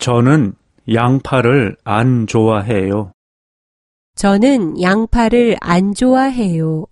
저는 양파를 안 좋아해요. 저는 양파를 안 좋아해요.